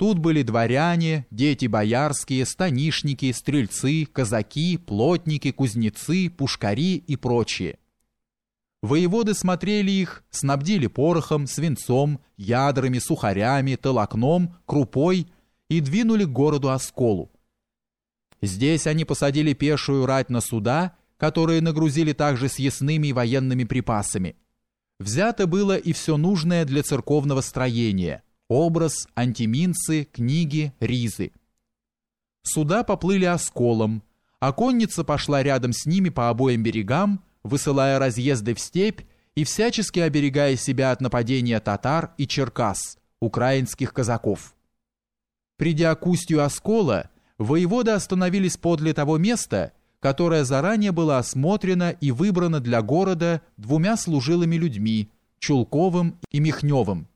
Тут были дворяне, дети боярские, станишники, стрельцы, казаки, плотники, кузнецы, пушкари и прочие. Воеводы смотрели их, снабдили порохом, свинцом, ядрами, сухарями, толокном, крупой и двинули к городу Осколу. Здесь они посадили пешую рать на суда, которые нагрузили также съестными и военными припасами. Взято было и все нужное для церковного строения – образ, антиминцы, книги, ризы. Суда поплыли осколом, а конница пошла рядом с ними по обоим берегам, высылая разъезды в степь и всячески оберегая себя от нападения татар и черкас, украинских казаков. Придя к устью Оскола, воеводы остановились подле того места, которое заранее было осмотрено и выбрано для города двумя служилыми людьми, Чулковым и Михневым.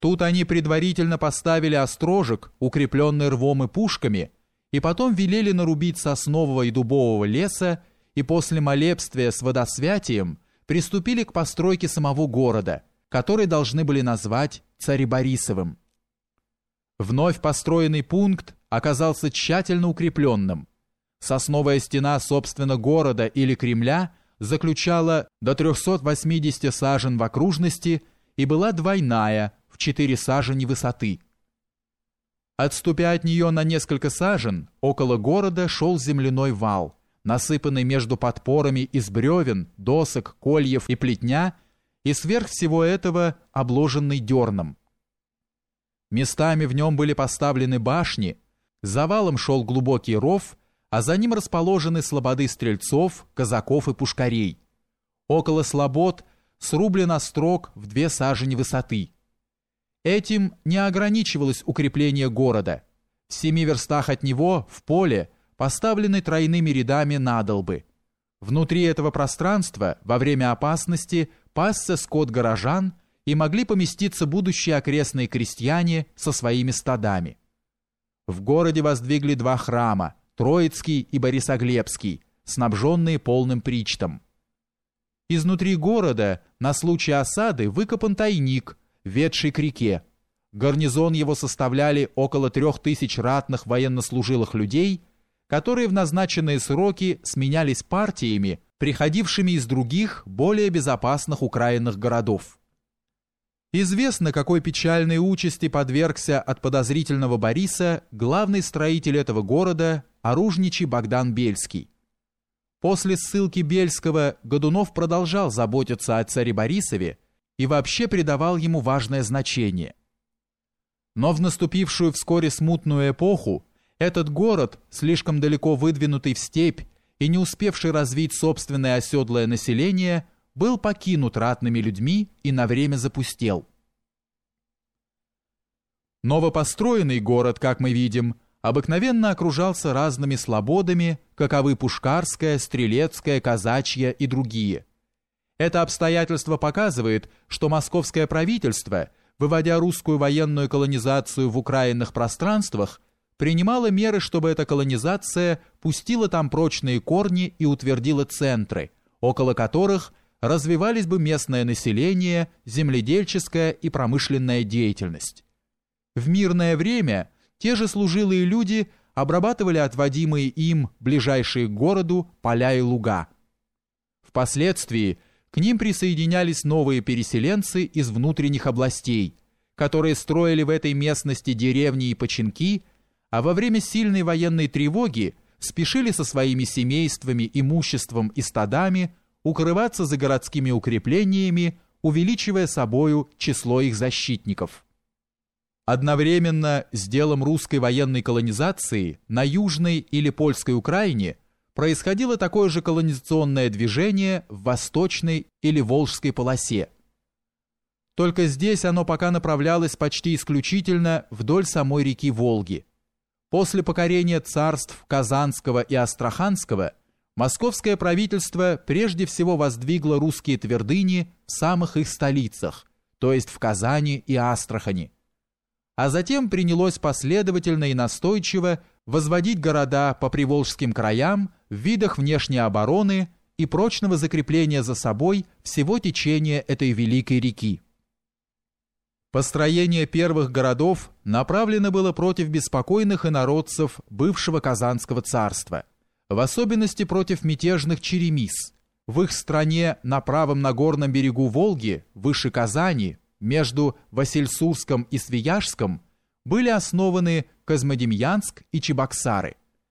Тут они предварительно поставили острожек, укрепленный рвом и пушками, и потом велели нарубить соснового и дубового леса и после молебствия с водосвятием приступили к постройке самого города, который должны были назвать Цареборисовым. Вновь построенный пункт оказался тщательно укрепленным. Сосновая стена, собственно, города или Кремля заключала до 380 сажен в окружности и была двойная 4 сажени высоты. Отступя от нее на несколько сажен, около города шел земляной вал – насыпанный между подпорами из бревен, досок, кольев и плетня, и сверх всего этого обложенный дерном. Местами в нем были поставлены башни, за валом шел глубокий ров, а за ним расположены слободы стрельцов, казаков и пушкарей. Около слобод срублен острог в две сажени высоты. Этим не ограничивалось укрепление города. В семи верстах от него, в поле, поставлены тройными рядами надолбы. Внутри этого пространства во время опасности пасся скот горожан и могли поместиться будущие окрестные крестьяне со своими стадами. В городе воздвигли два храма, Троицкий и Борисоглебский, снабженные полным причтом. Изнутри города на случай осады выкопан тайник, ведший к реке. Гарнизон его составляли около трех тысяч ратных военнослужилых людей – которые в назначенные сроки сменялись партиями, приходившими из других, более безопасных украинных городов. Известно, какой печальной участи подвергся от подозрительного Бориса главный строитель этого города, оружничий Богдан Бельский. После ссылки Бельского Годунов продолжал заботиться о царе Борисове и вообще придавал ему важное значение. Но в наступившую вскоре смутную эпоху этот город, слишком далеко выдвинутый в степь и не успевший развить собственное оседлое население, был покинут ратными людьми и на время запустел. Новопостроенный город, как мы видим, обыкновенно окружался разными слободами, каковы Пушкарская, Стрелецкая, Казачья и другие. Это обстоятельство показывает, что московское правительство, выводя русскую военную колонизацию в украинных пространствах, принимала меры, чтобы эта колонизация пустила там прочные корни и утвердила центры, около которых развивались бы местное население, земледельческая и промышленная деятельность. В мирное время те же служилые люди обрабатывали отводимые им, ближайшие к городу, поля и луга. Впоследствии к ним присоединялись новые переселенцы из внутренних областей, которые строили в этой местности деревни и починки – а во время сильной военной тревоги спешили со своими семействами, имуществом и стадами укрываться за городскими укреплениями, увеличивая собою число их защитников. Одновременно с делом русской военной колонизации на Южной или Польской Украине происходило такое же колонизационное движение в Восточной или Волжской полосе. Только здесь оно пока направлялось почти исключительно вдоль самой реки Волги – После покорения царств Казанского и Астраханского московское правительство прежде всего воздвигло русские твердыни в самых их столицах, то есть в Казани и Астрахани. А затем принялось последовательно и настойчиво возводить города по приволжским краям в видах внешней обороны и прочного закрепления за собой всего течения этой великой реки. Построение первых городов направлено было против беспокойных инородцев бывшего Казанского царства, в особенности против мятежных черемис. В их стране на правом Нагорном берегу Волги, выше Казани, между Васильсурском и Свияжском, были основаны Козмодемьянск и Чебоксары –